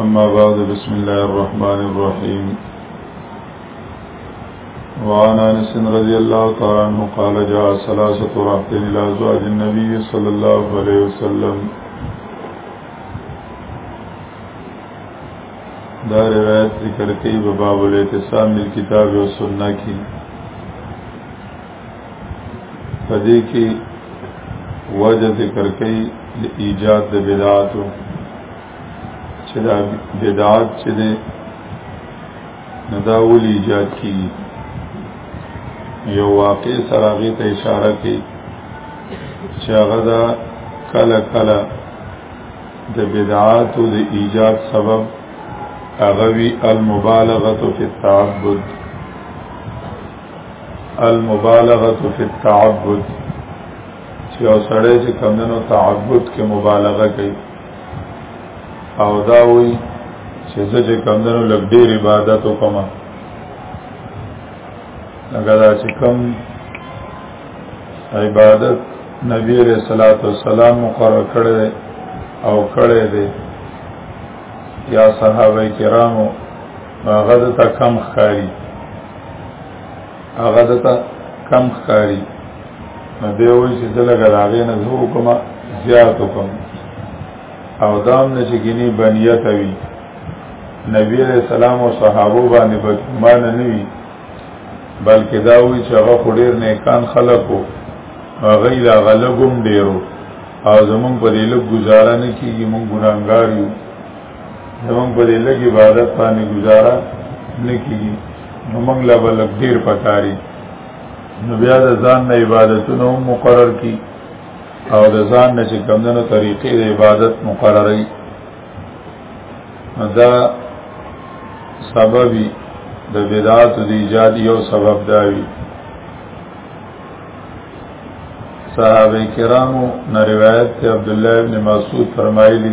أما بعد بسم الله الرحمن الرحيم وعن أنس رضي الله تعالى عنه قال جاء ثلاثة رهط إلى أزواج النبي صلى الله عليه وسلم دا روایت ذکر کوي په باب الاعتصام بالکتاب والسنه کې پدې کې وجه ذکر کوي د ایجاد د بدعاتو چې دا بدعات چې ده نو دا ولې ایجاد کیږي یو واقع سره غي ته اشاره کوي چې هغه دا کله کله د بدعاتو د ایجاد سبب هغه وی المبالغه فی التعبد المبالغه فی التعبد چې او سړی چې کمنو تعبد کې مبالغه کوي او دا وی چې زه چې کمنو لږ ډیر عبادت وکم هغه دا چې کم عبادت نبی علیہ الصلوۃ والسلام مقرر کړی او کړی دی یا صحابه کرامو هغه د تا کم خاري هغه د تا کم خاري نو دی وایي چې زه لږه د هغې نه زه وکړم زیات وکړم او دا هم نه چې ګینې بنیت وي نبی علیہ السلام او صحابو باندې بګمان نه وي بلکې دا وی چې هغه خډیر نیکان خلقو هغه لا غلبم ډیرو او زمون په دې لږ گزاره نه کیږي مونږ ګناګار یو زمون په دې لږ عبادت باندې گزاره نکېږي نو موږ لا بل ډیر پکاري نو بیا د ځان نه عبادتونه مقرر کی او د ځان نه چې کمندونو طریقې د عبادت مقرري دا سببي د بدعات د ایجاد یو سبب دا وی صحابه کرامو نه روایت ته عبد الله ابن مسعود فرمایلی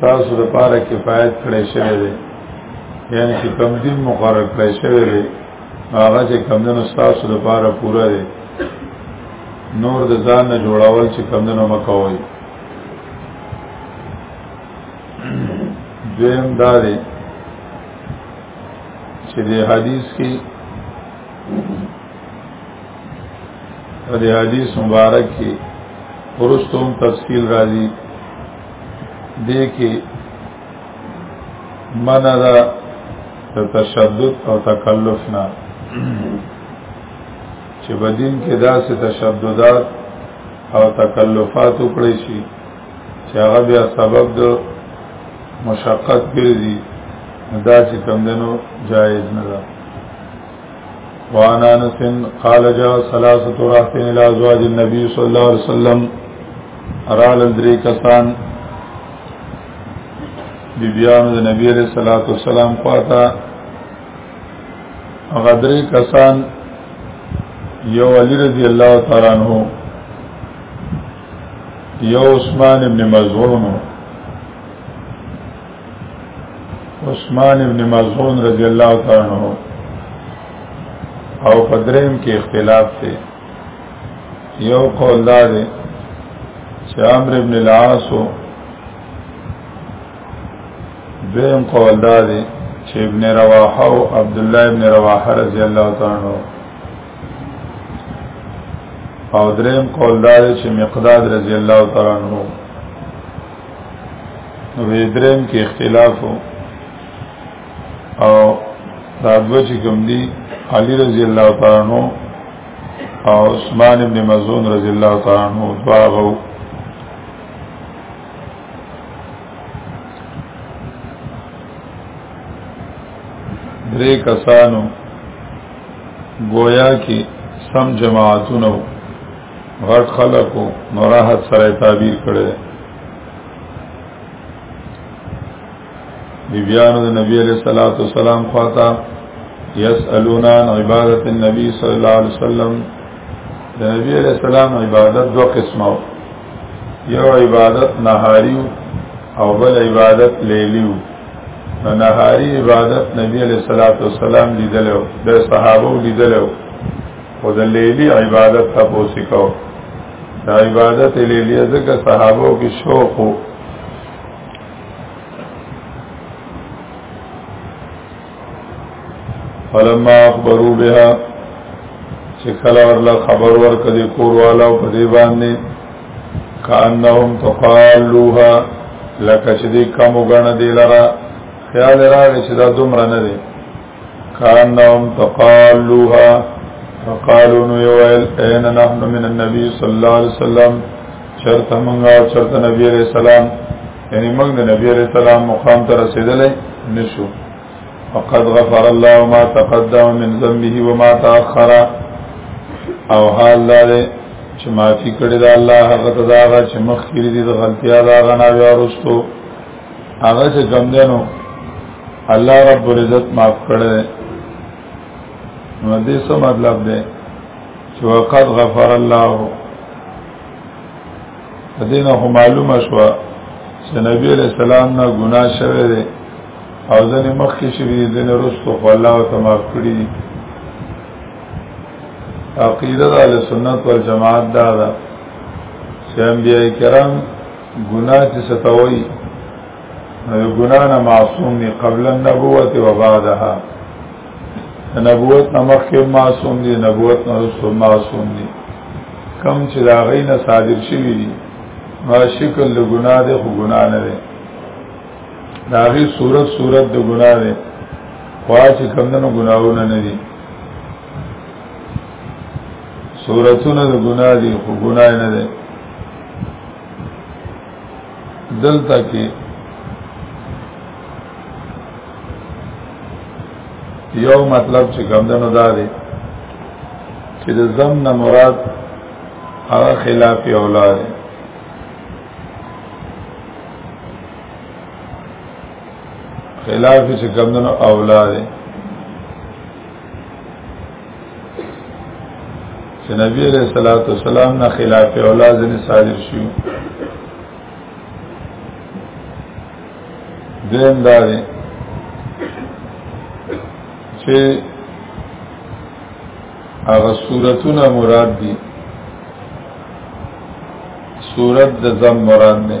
تاسو د پاره کفایت کړی شوی دی یعنی چې کم دین مقرر کړی شوی دی هغه چې کم دین تاسو د پاره پوره دی نور د ځان نه جوړاول چې کم دین مکوئ دویم دا دی چې د حدیث کې د حدیث مبارک کې ورستوم تفصیل راځي دې کې منع ده د تشدد او تکلف نه چې بدین کې داسې تشددات او تکلفات وکړي شي چې هغه بیا سبب د مشقت ګرځي دا چې کم دنو جایز نه ده وعن انس قال جاء ثلاثه راهتين الى ازواج النبي صلى الله عليه وسلم ارال درې کسان بیبیانو د نبی عليه الصلاه والسلام خواته هغه درې کسان یو علی رضی الله تعالی عنہ یو عثمان ابن مزعون عثمان ابن مزعون رضی الله تعالی عنہ او پدریم کې اختلاف دی یو قول دا دی چې عمرو ابن العاص دویم قول دا دی چې ابن رواحه او عبد الله ابن رواحه رضی الله تعالی عنہ او دریم قول دا دی چې مقداد رضی الله تعالی عنہ نو دریم کې اختلاف او دا دوه چې کوم دي علي رضی الله تعالی عنہ او عثمان ابن مزون رضی الله تعالی عنہ دواغو درې کسانو گویا کې سم جماعتونه غټ خلکو نو راحت سره تعبیر کړی دی بیبیانو د نبی علیہ الصلوۃ والسلام خواته یسالون عن عبادت النبی صلی الله علیه وسلم د نبی علیہ السلام عبادت دو قسمه یو عبادت نهاری او بل عبادت لیلی نو نهاری عبادت نبی علیہ الصلوۃ والسلام لیدلو د صحابه لیدلو خود لیلی عبادت تا پوسی کو دا عبادت لیلی ذکر صحابو کی شوق ہو فلما اخبرو بها چې کله ورله خبر ورکړي کور والا په دې باندې کانهم تقالوها لکه چې دې کم وګڼه دې لرا خیال راغی چې دا دومره نه دی کانهم تقالوها فقالوا نو ویل اين نحن من النبي صلى الله عليه وسلم شرط منغا شرط نبی عليه السلام یعنی موږ د نبی عليه السلام مقام ته رسیدلې نشو فقد غفر الله ما تقدم من ذنبه وما تاخر او حال لاره چې معافي کړی دا الله هغه تداغه چې مخکې دي د غلطیا دا غنا بیا ورستو هغه چې کم دینو الله رب العزت معاف کړی نو دې څه مطلب دی چې وقد غفر الله دینه هم معلومه شو چې نبی علیہ السلام نه ګناه شوه دی او ځنې مخکې شوی دی ځنې رسو خو الله ته معاف کړی دی عقیده د سنت والجماعت دا ده چې انبیای کرام ګناه چې ستوي نو ګناه نه معصوم نه قبل النبوت و بعدها نبوت نه مخکې معصوم دي نبوت نه وروسته معصوم دي کم چې دا غي نه صادر شوی دي ما شکل د ګناه ده خو ګناه نه ده دا غي صورت صورت د ګناه ده خوا چې کم نه ګناهونه نه دي صورتونه د ګناه دي خو ګناه نه ده دلته کې یو مطلب چې ګمدنو دا دی چې د زم نه مراد هغه خلاف اولا دی خلاف چې ګمدنو اولا دی چې نبی علیہ الصلوۃ والسلام نه خلاف اولا ځنې صادر شو دیم دا دی چې هغه صورتونه مراد دي صورت د زم مراد نه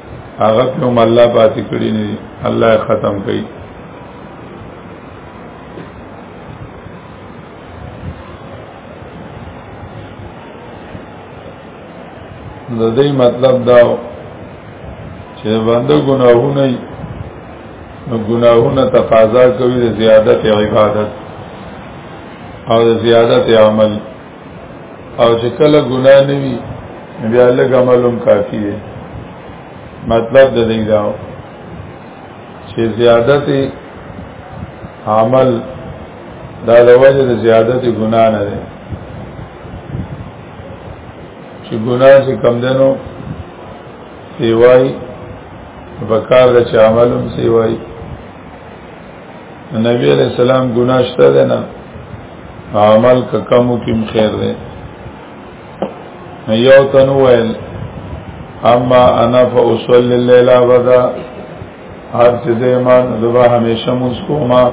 هغه په هم الله پاتې کړی نه دي الله ختم کړي د دې مطلب دا چې باندې ګناهونه نو ګناهونه تقاضا کوي د زیادت عبادت او د زیادت عمل او چې کله ګناه نه وي بیا لږ عملوم کافی دی مطلب د دې دا چې زیادت عمل دا د وجه د زیادت ګناه نه دی چې ګناه چې کم دنو سیوای بکار د چا عملوم سیوای نبی علیہ السلام گناہ شته ده نه عمل که کمو کم خیر ده یو تنویل اما انا فاصلی اللیل ابدا هر چې زمان دبا همیشه مونږ کوما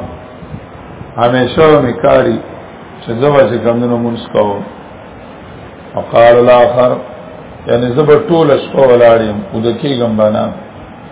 همیشه میکاری چې زما چې کمونو مونږ کوو وقال الاخر یعنی زبر ټول شپه ولاړم او د کېګم بنا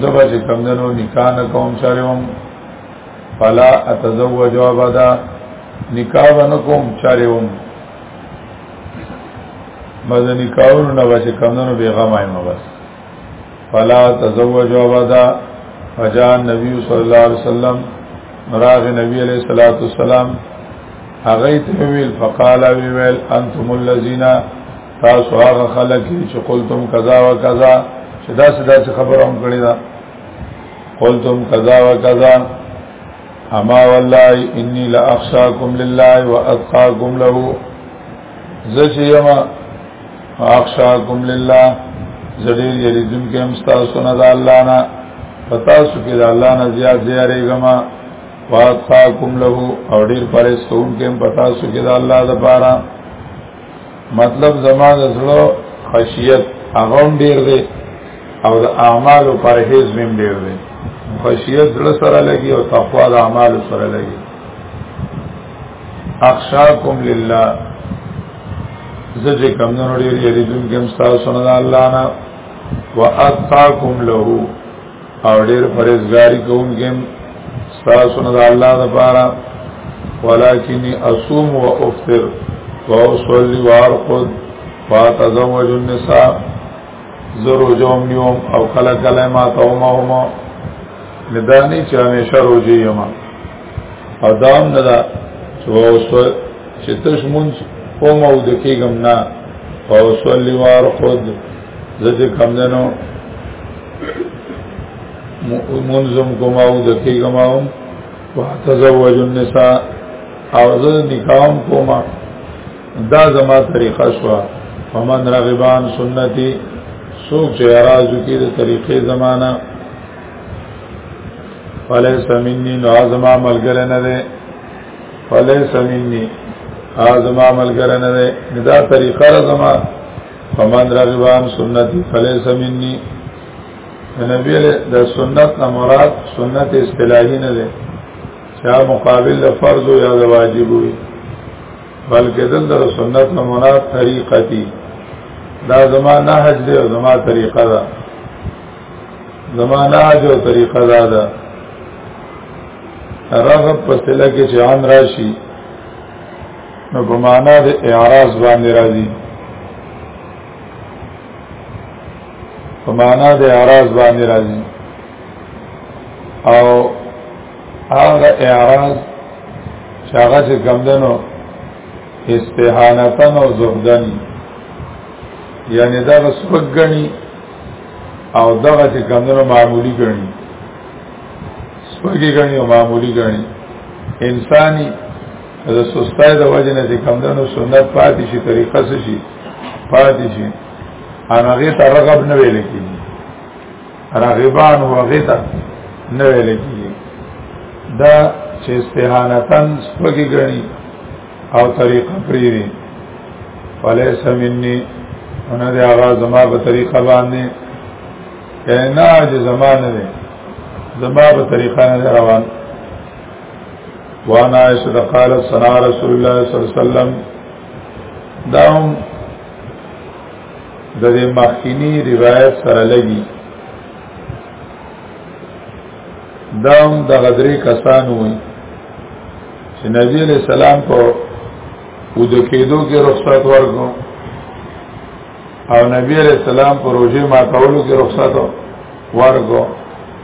زبا چې کمدنو نکاح نه کوم چاره وم فلا اتزوج ابدا نکاح نه کوم چاره وم مدنی کارونه نه بچ کمدنو بیغه مایم بس فلا تزوج ابدا فجاء النبي صلى الله عليه وسلم راغ نبی علیہ الصلوۃ والسلام هغه ته ویل فقال ویل انتم الذين تاسو هغه خلک چې قلتم قضا و قضا چې دا سدا څه خبره هم کړی دا قلتم قضا و قضا اما والله انی لا اخشاکم لله واتقاکم له زچې یما اخشاکم لله زړیر یریدم کې هم تاسو نه د الله نه پتا سو کې د الله نه زیات زیارې غما واتقاکم له او ډیر پرېستون کې هم پتا سو کې د الله د پاره مطلب زما د زړه خشیت هغه ډیر دی او د اعمال او پرهیز هم ډیر دی خشیت زړه سره لګي او تقوا د اعمال سره لګي اخشاکم لله زجه کم نور ډیر یریدون کوم تاسو نه الله نه واتقاکم له او ډیر فرزګاری کوم ګم تاسو نه الله د پاره ولکنی اصوم و افطر و اصلي و ارقد واتزوج النساء زرو جوم نیوم او کله کله ما توما هما ندانی چې همیشه روزي یما او دام نه دا چې اوسو چې تش مونږ کومو د کېګم نه او صلی وار خود زجه کم دنو منظم کماو دکی کماو واتزوج النساء او زه نکاح کوم دا زما طریقه شو فمن رغبان سنتي سوق چې اراز کی د طریقې زمانہ فلیس منی نو ازما ملګری نه ده فلیس منی ازما ملګری نه ده دا طریقه زما فمن رغبان سنتی فلیس منی نبی علیہ دا سنت نا مراد سنت اصطلاحی نه ده چا مقابل دا فرض یا دا واجب ہوئی بلکہ دل دا سنت نا مراد طریقہ تی دا زمان نحج دے و زمان طریقہ دا زمان نحج و طریقہ دا دا رغب پسلہ کے چه عن راشی نو په معنا د اعراض باندې راځي په معنا د اعراض باندې راځي او هغه اعراض چې هغه چې کمدنو استهانتن او زهدن یعنی دا سپک غني او دغه چې کمدنو معمولی غني سپکی غني او معمولی غني انساني د سستای د وجه نه چې کمدنو سنت پاتې شي طریقه څه شي پاتې شي ان هغه ته رغب نه ویل کیږي رغبان او هغه ته نه ویل کیږي دا چې استهانتن سپګي غني او طریقه پریری فلیس منی انا دی آغا زما په طریقه باندې کینا چې زما نه دی زما په طریقه نه روان وانا عائشة قالت صنع رسول الله صلی الله علیه وسلم داهم د دې مخکینی روایت سره لګي دام د دا غدرې کسان وي چې نبی علیہ السلام په ود کېدو کې رخصت ورکو او نبی علیہ السلام په روزه ماتولو کې رخصت ورکو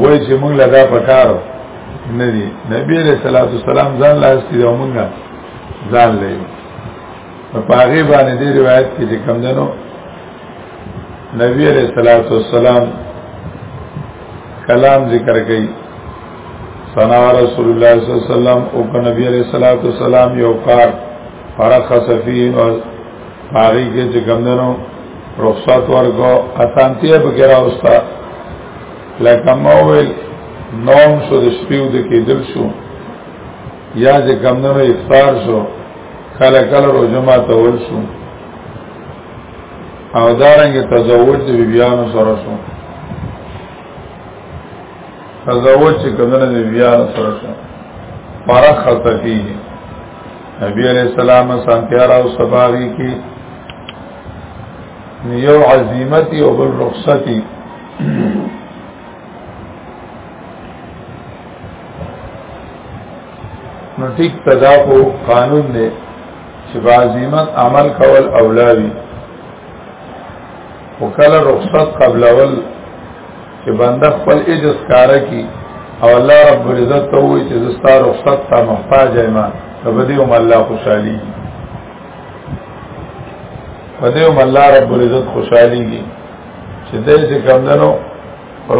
وای چې موږ لا دا پکارو نه دی نبی علیہ الصلوۃ والسلام ځان لا استي دا موږ ځان لې په پاغه باندې دی روایت کې چې کم دنو نبی علیہ الصلوۃ والسلام کلام ذکر کړي ثنا رسول الله صلی الله علیه وسلم او نبی علیہ الصلوۃ والسلام یو کار فرخص فيه پاری کې چې کمندنو رخصت ورکو اسانتیا به کرا اوستا لکه مویل نوم شو د شپیو د کېدل شو یا چې کمندنو افطار شو کله کله روزه ما تول شو او دارنګ تزوج د بیبیانو سره شو تزوج چې کمندنو د بیبیانو سره شو فرق خطفیه نبی علیہ السلام سانتیارا او سباوی کی یو عظیمتی او بل رخصتی نو ټیک تدا کو قانون دی چې عظیمت عمل کول اولاوی وکاله رخصت قبل اول چې بنده خپل اجز کار کی او الله رب العزت ته وایي چې زستا رخصت ته محتاج یم ته به دې هم الله خوشحالي په دې هم الله رب العزت خوشحاليږي چې دې چې کمندنو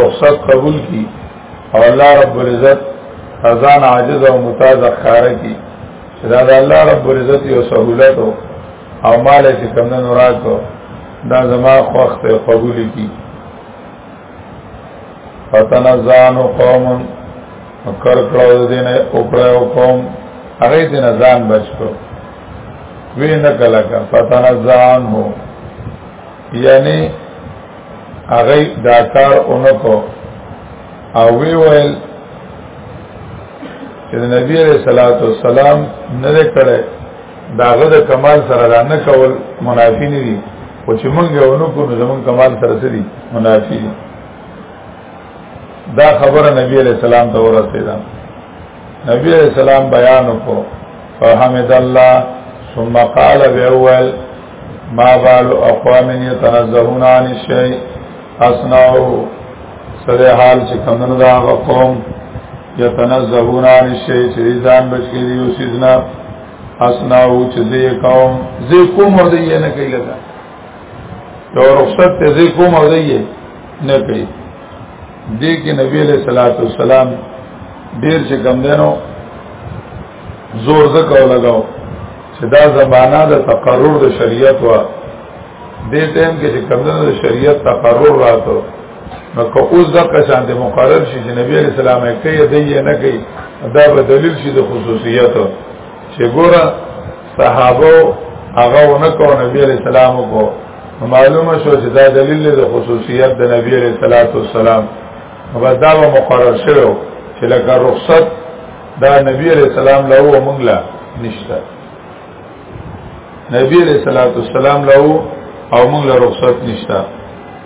رخصت قبول کی او الله رب العزت خزان عاجز او متاز خاره کی چې دا الله رب العزت یو سہولت او مال چې کمندنو راکو دا زما خوخت قبول کی فتنزان قوم کر کړو دین او کړو قوم هغه دین ځان بچو وین کلا کا فتنزان هو یعنی هغه دا کار اونکو او وی ویل چې نبی علیہ الصلوۃ والسلام نه کړه داغه د کمال سره دا نه کول منافی نه دي خو چې مونږ یو نو کو زمون کمال سره سری منافی دا خبره نبی علیہ السلام ته ورسېده نبی علیہ السلام بیان وکړو فحمد الله ثم قال باول ما بال اقوام يتنزهون عن الشيء اصنعوا سره حال چې کمنو دا قوم يتنزهون عن الشيء چې ځان بچی دی او سیدنا اسناو چې زه کوم زه کوم او زه نه کوي لګا یو رخصت ته زه کوم او زه نه کوي دې کې نبی له صلوات والسلام ډیر چې کم دینو زور زکو لگاو چې دا زمانہ د تقرر د شریعت وا دې ټیم کې چې کم دینو د شریعت تقرر راتو نو که اوس د قشان ته مقرر شي چې نبی عليه السلام یې کوي دی نه کوي دا به دلیل شي د خصوصیت چې ګوره صحابه هغه ونه کو نبی عليه السلام کو معلومه شو چې دا دلیل د خصوصیت د نبی عليه السلام او دا به مقرر شوی چې لکه رخصت دا نبی عليه السلام له و مونږ لا نشته نبی عليه السلام له او مونږ له رخصت نشته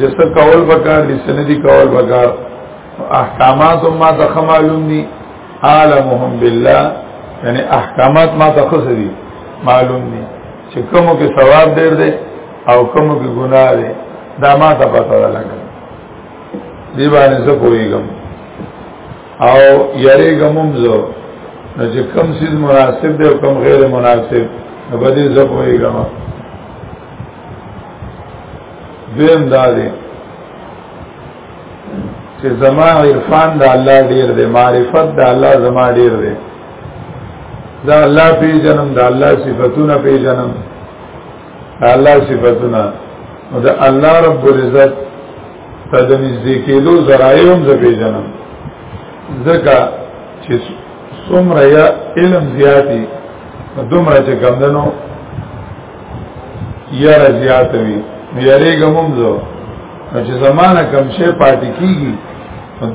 جسد کول بکار دي سندي کول بکار احکامات ما ته معلوم دي عالمهم بالله یعنی احکامات ما ته خص دي معلوم دي چې کومو کې ثواب ډېر دی او کومو کې ګناه دی دا ما ته پته ده لګا دی باندې زه پوهیږم او یری ګمم زه نو چې کم سیز مناسب دی او کم غیر مناسب نو باندې زه پوهیږم دویم دا دی چې زما عرفان د الله ډیر دی معرفت د الله زما ډیر دی دا الله پی جنم دا الله صفاتونه پی جنم دا الله صفاتونه او دا الله رب العزت ته د نږدې کېدو ذرایع هم زه پی جنم ځکه چې څومره یا علم زیاتی دومره چې کمدنو یاره زیات وي یاره ګمم زو چې زمانہ کم شي پاتې کیږي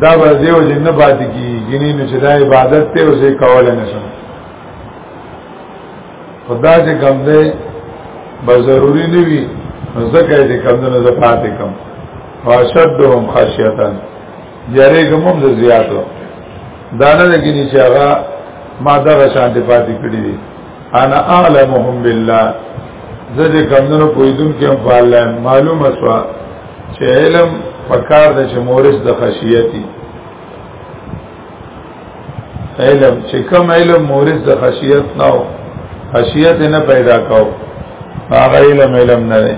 دا به دیو جن نه پاتې کیږي ګینه نو چې دا عبادت ته اوسې کول نه شم خدا چې کم دی به ضروری نه وي ځکه دې کم نه زه پاتې کم واشدهم خشیتن یاره ګمم زو زیاتو دانه لګینی چې هغه ما دغه شانتی پاتې کړی دی انا اعلمهم بالله زه دې کمندونو پویدون کې هم په الله معلومه شو چې علم پکار د چې مورث د خشیتی علم چې کم علم مورث د خشیت نه او خشیت نه پیدا کاو هغه علم علم نه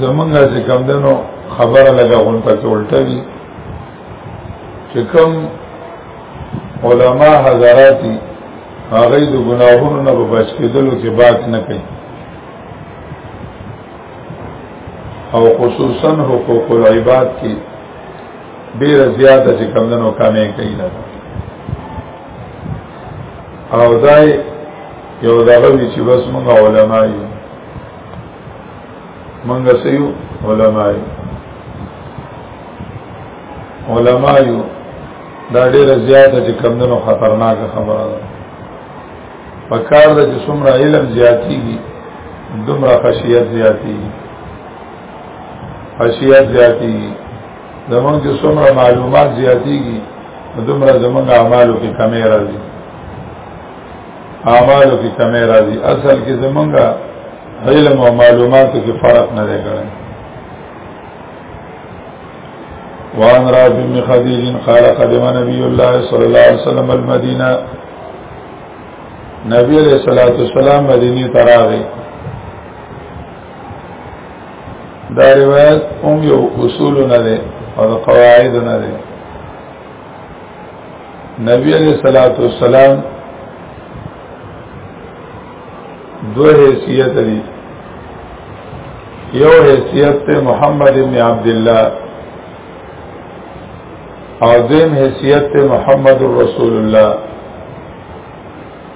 زمونږه چې کم دنو خبره لګا غون په کې الټه وی چې کم علما حضراتی هغه د ګناهونو نه بچ کېدلو کې بات نه کوي او خصوصا حقوق العباد کې ډیر زیاته چې کمندونو کمې کوي نه او دای یو دغه وی چې بس موږ علما یو موږ سيو علما یو علما یو دا ډیر زیاته چې کمندونو خطرناک خبره ده پکار د چې څومره علم زیاتیږي دومره خشیت زیاتیږي حیثیت زیاتیږي زمونږ چې څومره معلومات زیاتیږي نو دومره زمونږ اعمالو کې کمی راځي اعمالو کې کمی راځي اصل کې زمونږ علم او معلوماتو کې فرق نه دی کړی وان رافع بن خديج قال قدم نبي الله صلى الله عليه وسلم المدينه نبی علیہ الصلوۃ والسلام مدینه تراغه دا روایت هم یو اصول نه دی او د قواعد نه دی نبی علیہ الصلوۃ والسلام دو حیثیت دی یو حیثیت ته محمد ابن عبد الله او دیم حیثیت ته محمد رسول الله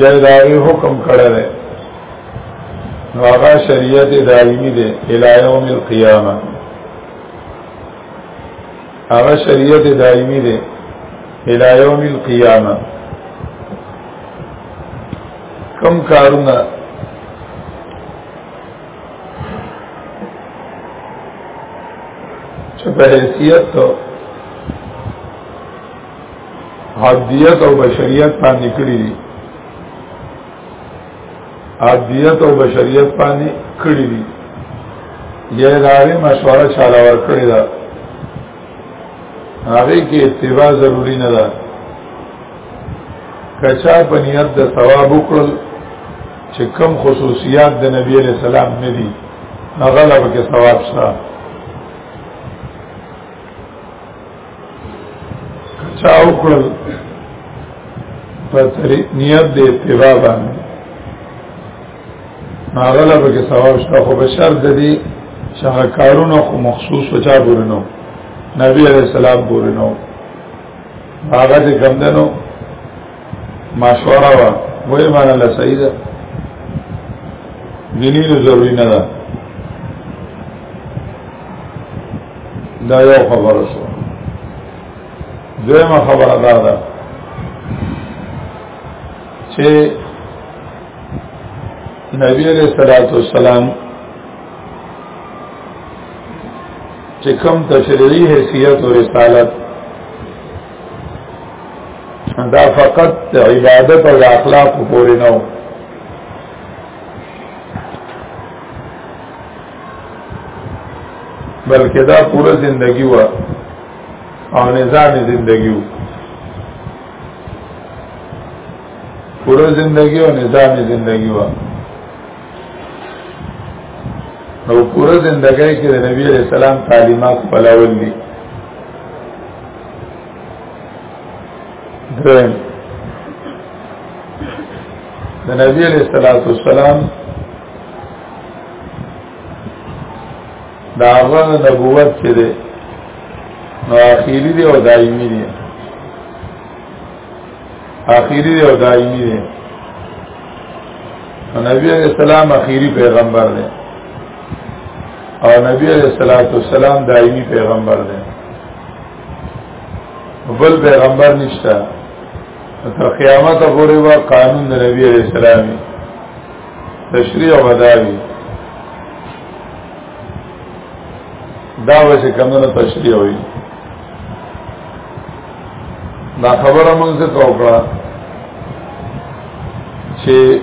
یا داغی حکم کړه ده نو هغه شریعت دایمی ده الی یوم القیامه هغه شریعت دایمی ده الی یوم القیامه کم کارونه چې په حیثیت عبدیت او بشریت باندې کړی دي عبدیت او بشریت باندې کړی دي یې لارې مشوره چاله ور کړی دا هغه کې اتباع ضروری نه ده کچا په نیت د ثواب وکړل چې کم خصوصیات د نبی علیہ السلام نه دي هغه لږه ثواب شته کچا وکړل په طریق نیت د اتباع باندې ناغله به کې ثواب شته خو به شرط د دې چې هغه کارونه خو مخصوص وچا پورې نو نبی عليه السلام پورې نو هغه چې کم دنو مشوره وا وې معنی له صحیح ده دیني ضروري نه ده دا یو خبره شو دویمه خبره دا ده چې نبی علیہ الصلوۃ والسلام چې کوم تشریعي حیثیت او رسالت دا فقط عبادت او اخلاق پورې نه بلکې دا پوره زندگی و او نظام زندگی و پوره زندگی او نظام زندگی و او پوره زندگی کې د نبی علیہ السلام تعلیمات پلاول دي درم د نبی علیہ الصلوۃ والسلام دا غن نبوت چې ده نو اخیری دی او دایمی دی اخیری دی او دایمی دی نو نبی علیہ السلام اخیری پیغمبر دی او نبی علیہ الصلوۃ والسلام دایمی پیغمبر دی بل پیغمبر نشته تر قیامت پورې وا قانون د نبی علیہ السلام دی تشریع بداوی دا وجه کمونه تشریع وی دا خبره موږ څه وکړه چې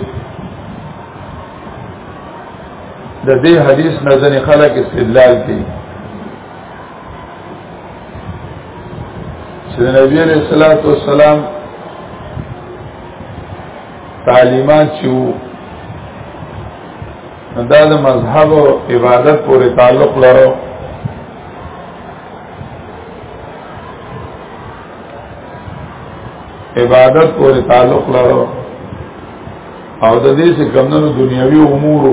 د دې حدیث نه ځنې خلک استدلال کوي چې د نبی علیہ الصلوۃ والسلام تعلیمات چې وو دا د مذهب او عبادت پورې تعلق لرو عبادت پورې تعلق لرو او د دې څخه کمنو دنیوي امور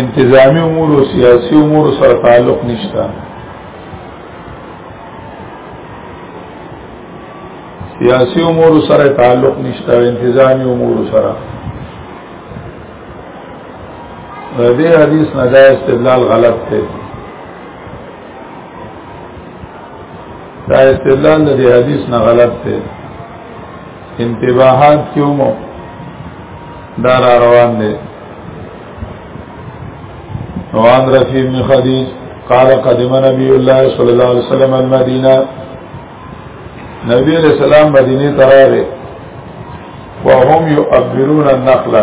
انتظامی امور او سیاسی امور سره تعلق نشته سیاسی امور سره تعلق نشته انتظامی امور سره دې حدیث نه دا استدلال غلط دی دا استدلال دې حدیث نه غلط دی انتباهات کیو مو دا را روان دی وعن رفیع بن خدیج قال قدم نبی الله صلی الله علیه وسلم المدینه نبی علیہ السلام مدینه ته راغی وهم يؤبرون النخل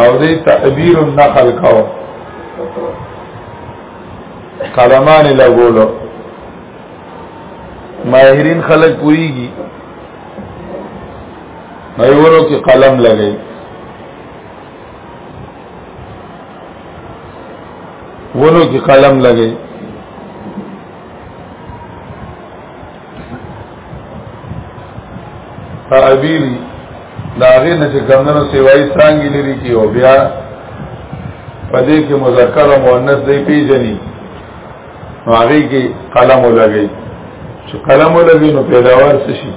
او دې تعبیر النخل کاو کلمان لګولو ماهرین خلک پوریږي مېورو کې قلم لګي ونو کې قلم لګي تعبیری داغه نه چې کمنو سیوای څنګه لري کی او بیا پدې کې مذکر او مؤنث دی پیژني نو هغه کې قلم ولګي چې قلم ولګي نو پیداوار څه شي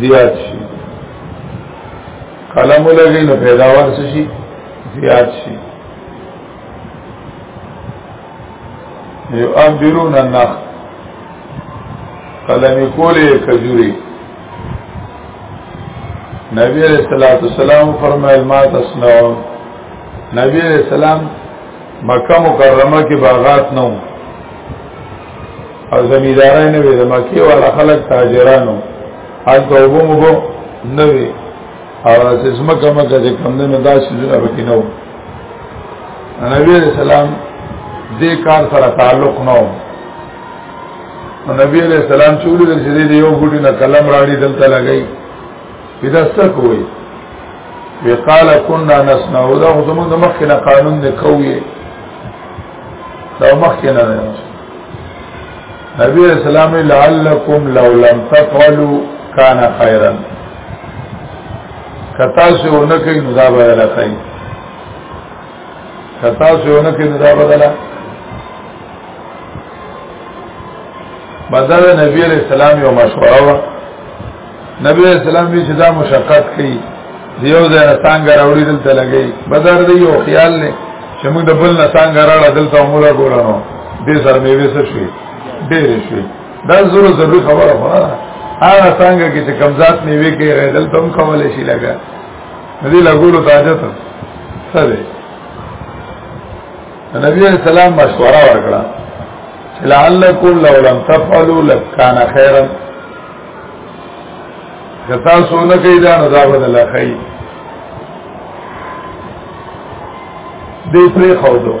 زیات شي قلم ولګي نو پیداوار څه شي زیات شي یو انبرون النخ قلمی کولی کجوری نبی علیہ الصلوۃ والسلام فرمایل ما تصنعو نبی علیہ السلام مکه مکرمه کې باغات نو او زمیدارای نه وي د مکه والا خلک تاجرانو حال ته وګمو نه وي او اسمه کمه چې کم نه داسې نه وي نبی علیہ السلام دې کار سره تعلق نه و نبی علیہ السلام چې ولې چې دې یو ګډي نه کلم راړي دلته لګی پیدا څه کوي وقال كنا نسمع دا خو زموږ د مخ نه قانون نه کوي دا مخ نه نه نبی علیہ السلام لعلکم لو لم تفعلوا کان خیرا کتا سے ہونا کئی ندا بدلا کئی کتا سے ہونا کئی ندا بدلا مدد نبی علیہ السلام یو مشوره وا نبی علیہ السلام وی چې دا مشقت کوي دیو ځای نه څنګه راوړي دلته لګي بدر دی یو خیال نه چې موږ د بل نه څنګه راړه دلته عمره ګورانو دې سره مې وسه شي ډېر شي دا زور ضروري خبره خو هغه څنګه کې چې کمزات نیوي کې غیدل تم کولای شي لګا دې لګولو تاجت سره نبی علیہ السلام مشوره ورکړه چې لعلکم لو لم تفعلوا لکان خیرا کتا سونه کې دا نه دا بدل خی دې پرې خو دوه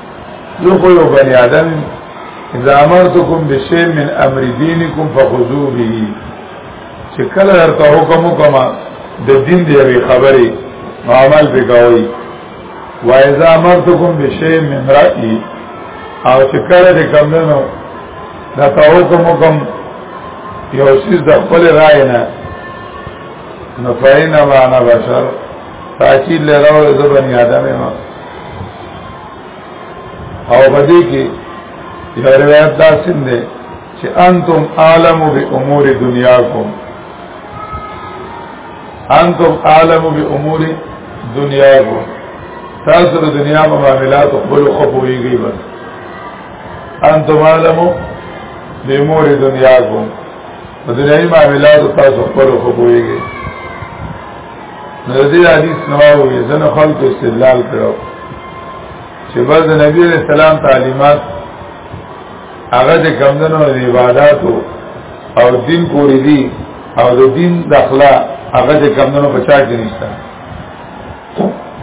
زه خو یو بنی آدم اذا امرتکم بشی من امر دینکم فخذو به چې کله درته حکم وکم د دین دی وی خبرې عمل وکوي و اذا امرتکم بشی من رأی او چې کله دې کوم نو دا ته حکم وکم یو سیز د خپل رائے نه نو فین معنا بشر تاکید لراو زبنی آدم ما او بدی کې یو روایت دا سند دی چې انتم عالم به امور دنیاکم انتم عالم به امور دنیاکم تاسو د دنیا په معاملات خپل خپويږي بس انتم عالم به امور دنیاکم په دنیاي معاملات تاسو خپل خپويږي نردی حدیث نواوی زن خلق استدلال کرو چې بس د نبی علیہ السلام تعلیمات هغه د کمندونو د عبادتو او دین پوری دي او د دین د اخلاق هغه د کمندونو په چا کې نشته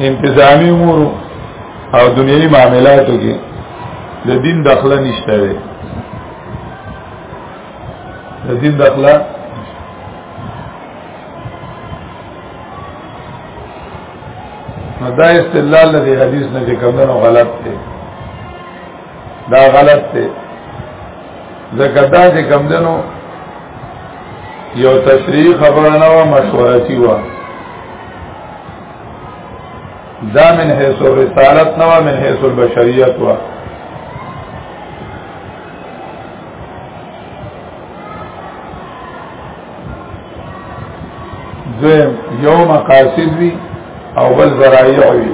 انتظامی امور او دنیوي معاملاتو کې د دین د اخلاق نشته دی د دین د اخلاق نو دا استدلال دی حدیث نه چې کمونو غلط دی دا غلط دی ځکه دا چې کمونو یو تشریح خبره نه و مشورتی و دا من حیث الرسالت نه و من حیث البشریت و دویم یو مقاصد وی او بل ذرایع وی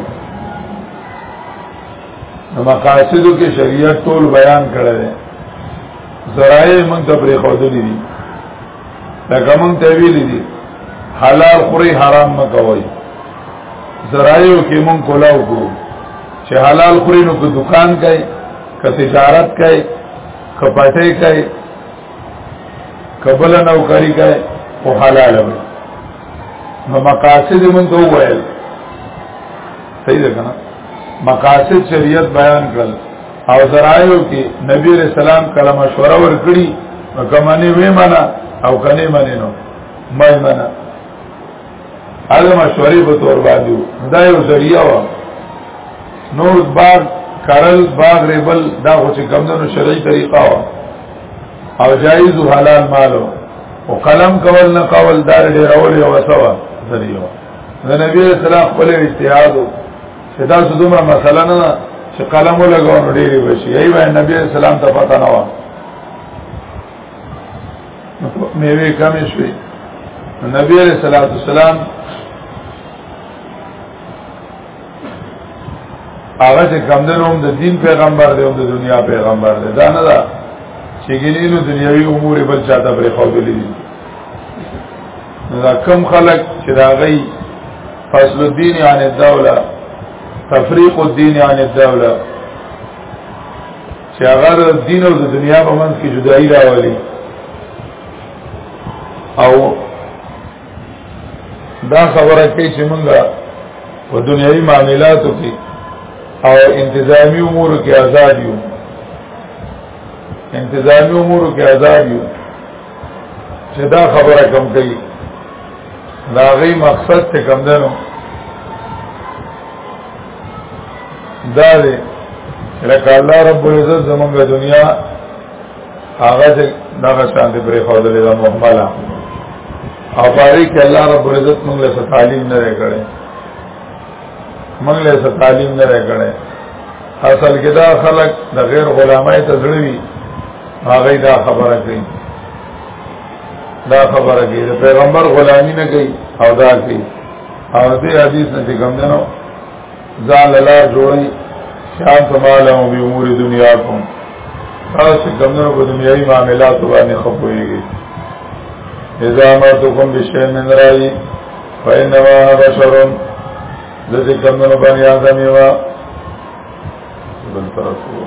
نو مقاصدو کې شریعت ټول بیان کړی دی ذرایع موږ ته پرې خودلې دي لکه موږ ته ویلې دي حلال خوري حرام مکوئ ذرایو کې مونږ کولاو کو چې حلال خوري نو په دکان کوي که تجارت کوي که پټه کوي کبل نو کاری کای او حلال وي نو مقاصد مونږ ته وویل صحیح ده کنه مقاصد شریعت بیان کړل او زرایو کې نبی رسول الله کله مشوره ورکړي نو کمنې وې معنا او کني منې نو مې معنا هغه مشورې په تور باندې دا یو ذریعہ و نور باغ کرل باغ ریبل دا خو چې کمندونو شرعي طریقه و او جایز حلال مالو او قلم کول نه کول دار ډیر اول یو سوا ذریعہ د نبی اسلام خپل اجتهاد چې دا څه دومره مسله نه چې قلم ولګو نو ډیری بشي ای وای نبی اسلام ته پتا نه و میوه کم شوي نبی علیہ الصلوۃ والسلام هغه چې کم دنو هم د دین پیغمبر دی هم د دنیا پیغمبر دی دا نه ده چې ګینینو دنیوي امور بل چاته پرې خوګلې دي دا کم خلک چې راغی فصل الدین عن الدوله تفریق الدین عن الدوله چې هغه د دین او د دنیا په منځ کې جدایي راولي او دا خبره کوي چې مونږه په دنیوي معاملاتو کې او انتظامی امور کې آزاد یو انتظامی امور کې آزاد یو چې دا خبره کم کوي دا غي مقصد ته کم دنو دا دې لکه الله رب العزت زمونږه دنیا هغه چې دغه شان دی پرې خو دلې دا مهمله او پاره کې الله رب عزت موږ له تعلیم نه راکړي موږ له تعلیم نه راکړي اصل کې دا خلک د غیر غلامای ته ځړوي هغه دا خبره کوي دا خبره کوي پیغمبر غلامی نه کوي او دا کوي او دې حدیث نه کوم نه ځان لار جوړي شان تماله او به امور دنیا کوم تاسو کومو په دنیوي معاملات باندې خپويږي اذا ما تکم بشین من رائی فإنما أنا بشر لذي كمن بني آدم يوا بل طرفه